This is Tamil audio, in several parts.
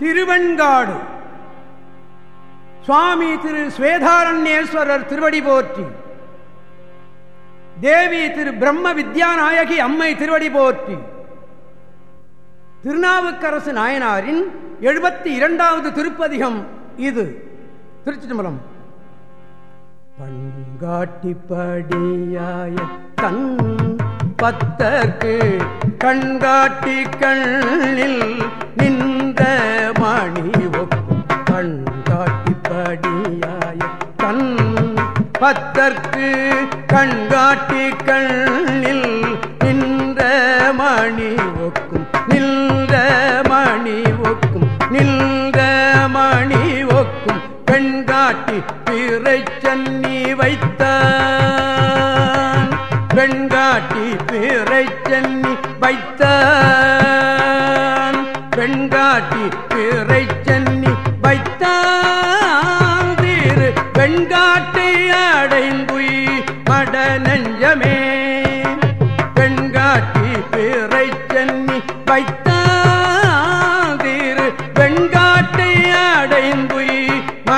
திருவெண்காடு. சுவாமி திரு ஸ்வேதாரண்யேஸ்வரர் திருவடி போற்றி. தேவி திரு பிரம்ம வித்யாநாயகி அம்மை திருவடி போற்றி. திருநாவுக்கரசு நாயனாரின் எழுபத்தி இரண்டாவது திருப்பதிகம் இது. திருச்சி பண்காட்டி பண்காட்டிப்படியாய தன் பத்தற்கு கண்காட்டி கண்ணில் நின்ற மணி ஒக்கும் கண்காட்டிப்படியாய கண் பத்தற்கு கண்காட்டி கண்ணில் நின்ற மணி ஒக்கும் நின்ற மணி ஒக்கும் நின்ற மணி ஒக்கும் பெண்காட்டி பிறை சன்னி வைத்தான்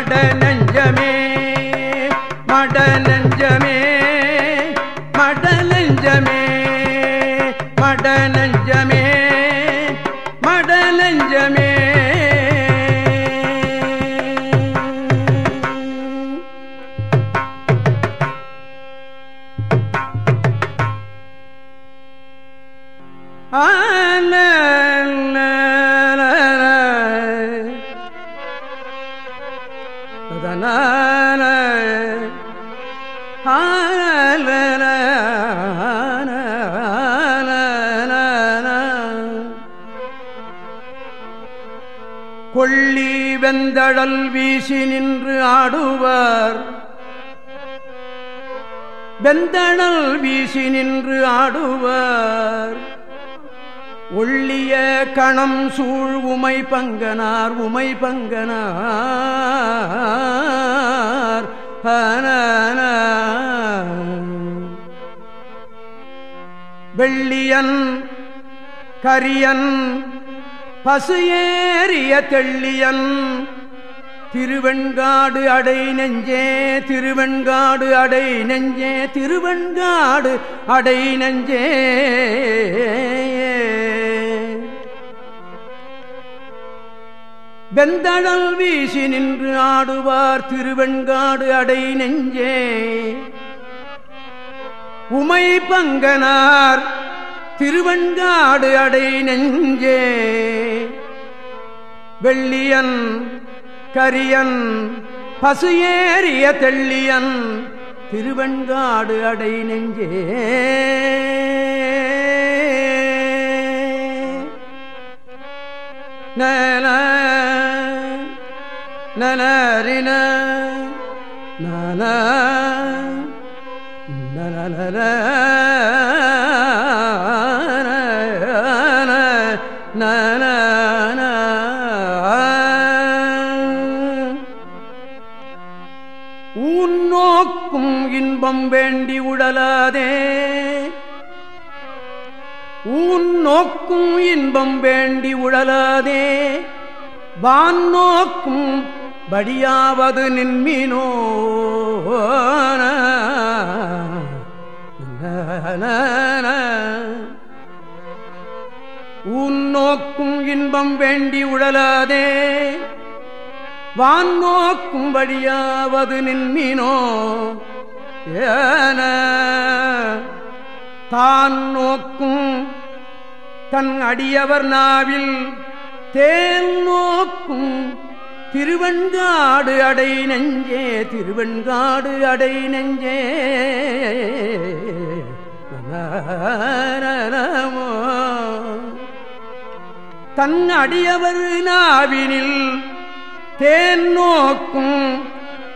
மட கொள்ளி வெந்தழல் வீசி நின்று ஆடுவார். வெந்தழல் வீசி நின்று ஆடுவார். ஒள்ளிய கணம் சூழ் உமை பங்கனார் உமை பங்கனார். வெள்ளியன் கரியன் பசு ஏறிய தெள்ளியன். திருவெண்காடு அடை நெஞ்சே திருவெண்காடு அடை நெஞ்சே திருவெண்காடு அடை நெஞ்சே. வெந்தடல் வீசி நின்று ஆடுவார் திருவெண்காடு அடை நெஞ்சே. உமை பங்கனார் திருவெண்காடு அடை நெஞ்சே. வெள்ளியன் கரியன் பசு ஏறிய தெள்ளியன் திருவெண்காடு அடை நெஞ்சே. நல நனரின நன நன உன்னோக்கும் இன்பம் வேண்டி உடலாதே ஊன் நோக்கும் இன்பம் வேண்டி உழலாதே வான் நோக்கும் படியாவது நின்மினோ உன்னோக்கும் இன்பம் வேண்டி உழலாதே. வான் நோக்கும் வழியாவது நின்மினோ ஏன தான் நோக்கும் தன் அடியவர் நாவில் தேன் நோக்கும் திருவெண்காடு அடை நெஞ்சே திருவெண்காடு அடை நெஞ்சே. நமோ தன் அடியவர் நாவினில் தேன் நோக்கும்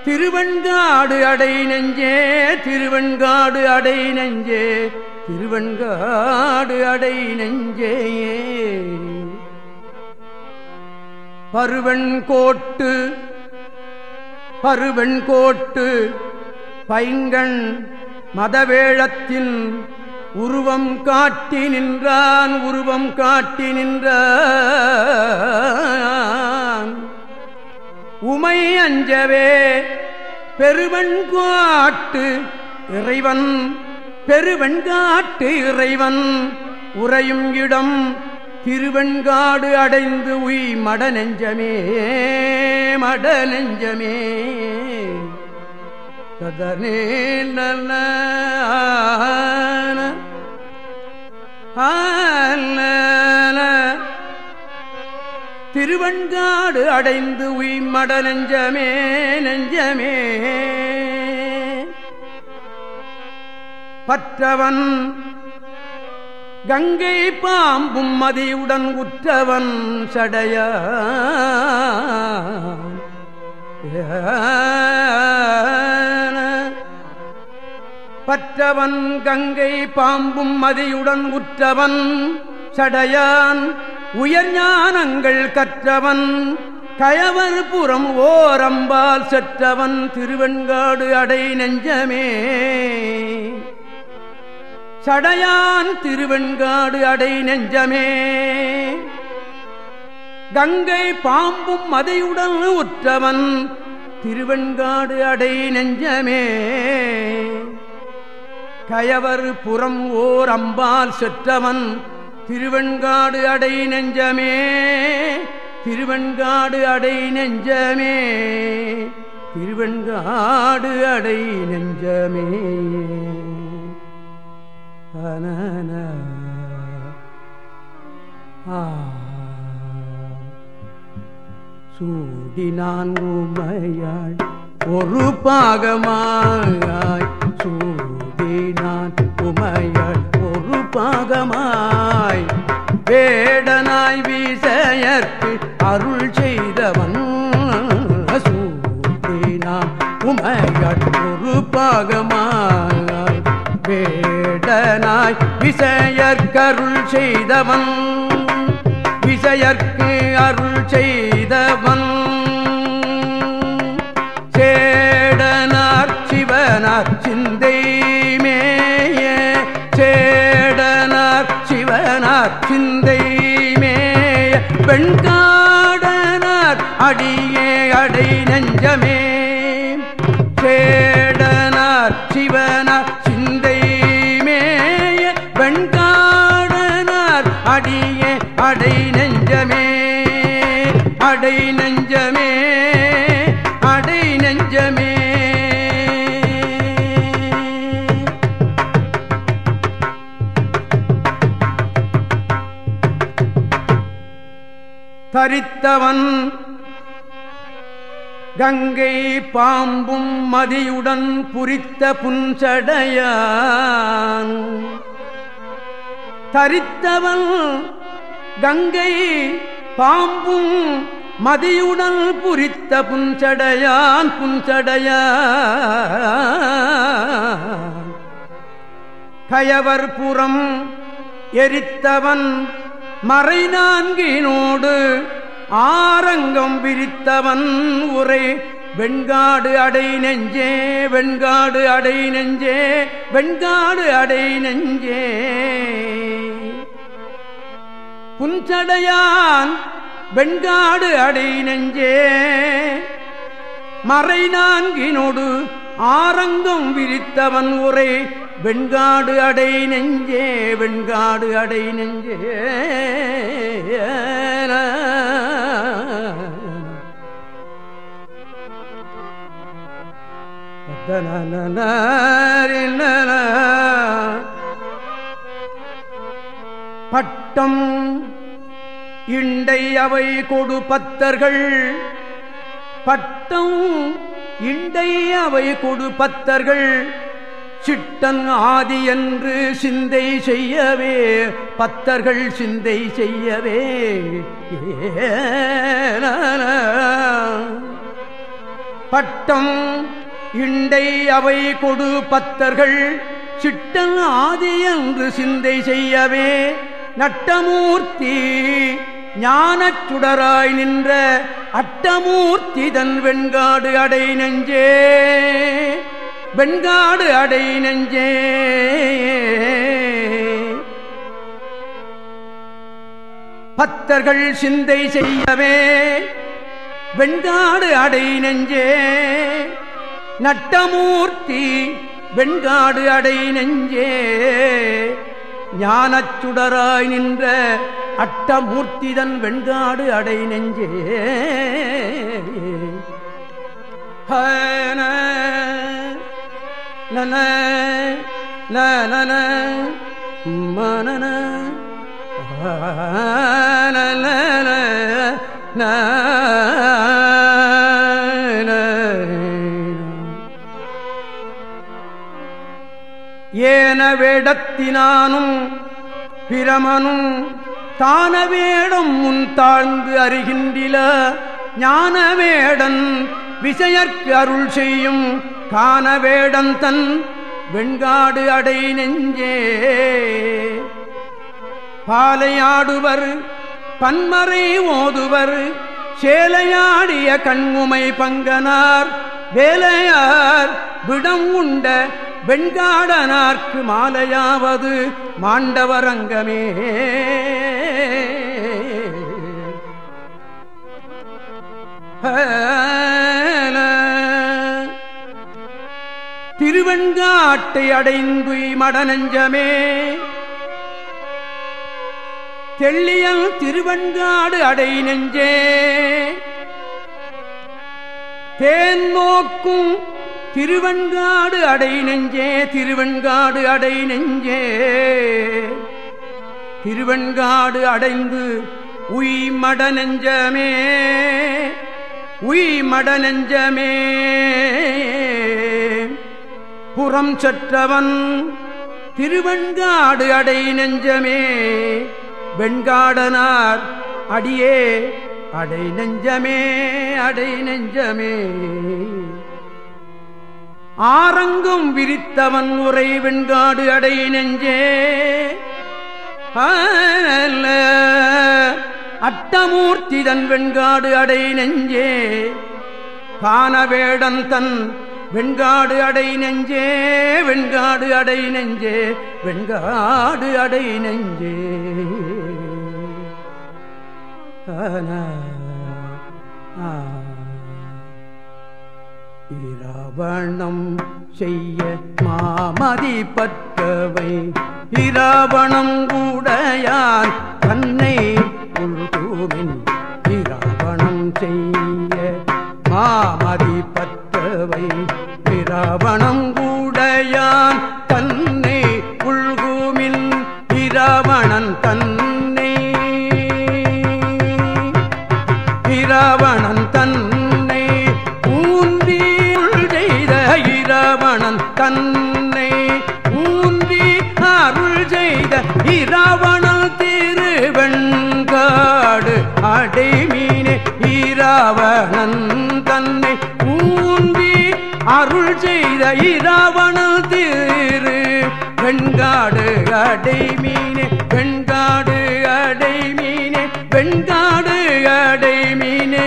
திருவெண்காடு அடை நெஞ்சே திருவெண்காடு அடை நெஞ்சே திருவெண்காடு அடை நெஞ்சேயே. பருவன் கோட்டு பருவன் கோட்டு பைங்கண் மதவேழத்தின் உருவம் காட்டி நின்றான் உருவம் காட்டி நின்றான். நெஞ்சவே பெருவன்காட்டு இறைவன் பெருவெண்காட்டு இறைவன் உறையும் இடம் திருவெண்காடு அடைந்து உய் மட நெஞ்சமே மட நெஞ்சமே கதனே நல்ல திருவெண்காடு அடைந்து உய் மட நெஞ்சமே நெஞ்சமே. பற்றவன் கங்கை பாம்பும் மதியுடன் உற்றவன் சடைய. பற்றவன் கங்கை பாம்பும் மதியுடன் உற்றவன் சடையான். உயர் ஞானங்கள் கற்றவன் கயவர் புறம் ஓரம்பால் செற்றவன். திருவெண்காடு அடை நெஞ்சமே. சடையான் திருவெண்காடு அடை நெஞ்சமே. கங்கை பாம்பும் மதையுடன் உற்றவன் திருவெண்காடு அடை நெஞ்சமே. கயவர் புறம் ஓர் அம்பால் செற்றவன் திருவெண்காடு அடை நெஞ்சமே. திருவெண்காடு அடை நெஞ்சமே. திருவெண்காடு அடை நெஞ்சமே. சூடினான் உமையாள் ஒரு பாகமாய் சூடினான் உமையாள் ஒரு பாகமாய். வேடனாய் வீசையற்கு அருள் செய்தவன் விசையற்கருள் செய்தவன் விசையற்கு அருள் செய்தவன். சேடனார் சிவனார் சிந்தை மேய சேடனார் சிவனார் சிந்தை மேய. பெண்காடனார் அடியே அடை நெஞ்சமே சேடனார் சிவனார் அடை நெஞ்சமே அடை நெஞ்சமே. தரித்தவன் கங்கை பாம்பும் மதியுடன் புரித்த புன்சடையான். தரித்தவன் கங்கை பாம்பும் மதியுடன் புரித்த புஞ்சடையான் புஞ்சடைய கயவர் புறம் எரித்தவன் மறை நான்கினோடு ஆரங்கம் விரித்தவன் உரை வெண்காடு அடை நெஞ்சே வெண்காடு அடை நெஞ்சே வெண்காடு அடை நெஞ்சே. புஞ்சடையான் வெண்காடு அடை நெஞ்சே. மறை நான்கினோடு ஆரங்கம் விரித்தவன் உரை. வெண்காடு அடை நெஞ்சே வெண்காடு அடை நெஞ்சே. பட்டம் இண்டை அவை கொடு பத்தர்கள். பட்டம் இண்டை அவை கொடு பத்தர்கள். சிட்டன் ஆதி என்று சிந்தை செய்யவே பத்தர்கள் சிந்தை செய்யவே. பட்டம் இண்டை அவை கொடு பத்தர்கள். சிட்டன் ஆதி என்று சிந்தை செய்யவே நட்டமூர்த்தி ஞானச் சுடராய் நின்ற அட்டமூர்த்தி தன் வெண்காடு அடை நெஞ்சே. வெண்காடு அடை நெஞ்சே. பத்தர்கள் சிந்தை செய்யவே. வெண்காடு அடை நெஞ்சே. நட்டமூர்த்தி வெண்காடு அடை நெஞ்சே. ஞானச்சுடராய் நின்ற அட்டமூர்த்திதன் வெண்காடு அடை நெஞ்சே. ஹன நன நன மனன. ஏன வேடத்தினானும் பிரமனும் தான வேடம் முன் தாழ்ந்து அறிகின்றில ஞான வேடன் விசையற்கு அருள் செய்யும் காண வேடன் தன் வெண்காடு அடை நெஞ்சே. பாலையாடுவர் பன்மறை ஓதுவர் சேலையாடிய கண்முமை பங்கனார் வேலையார் விடம் உண்ட வெண்காடனார்க்கு மாலையாவது மாண்டவரங்கமே திருவெண்காட்டை அடைந்து மடநஞ்சமே. தெள்ளியல் திருவெண்காடு அடை நெஞ்சே. தேன் நோக்கும் திருவெண்காடு அடை நெஞ்சே திருவெண்காடு அடை நெஞ்சே. திருவெண்காடு அடைந்து உய் மட நெஞ்சமே உய் மட நெஞ்சமே புறம் சற்றவன் திருவெண்காடு அடை நெஞ்சமே வெண்காடனார் அடியே அடை நெஞ்சமே அடை நெஞ்சமே. ஆரங்கும் விரித்தவன் உரை வெண்காடு அடை நெஞ்சே அட்டமூர்த்தி தன் வெண்காடு அடை நெஞ்சே. காணவேடன் தன் வெண்காடு அடை நெஞ்சே. வெண்காடு அடை நெஞ்சே. வெண்காடு அடை நெஞ்சே. இராவணம் செய்ய மாமதி பத்தவை இராவணம் கூடையான் தன்னை இராவணன் தன்னை ஊன்றி அருள் செய்த இராவணன் திரு. வெண்காடு அடைமீனே வெண்காடு அடைமீனே வெண்காடு அடைமீனே